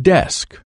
Desk.